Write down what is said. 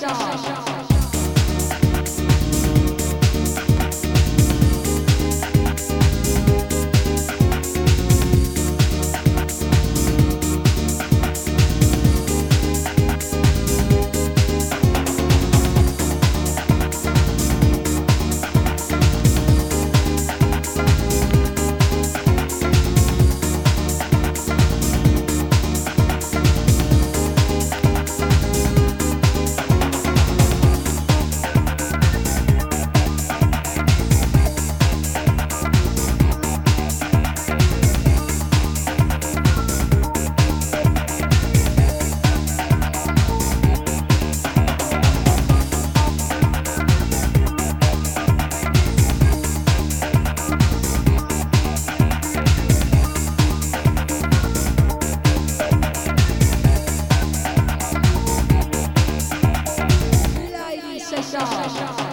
笑。笑 Session.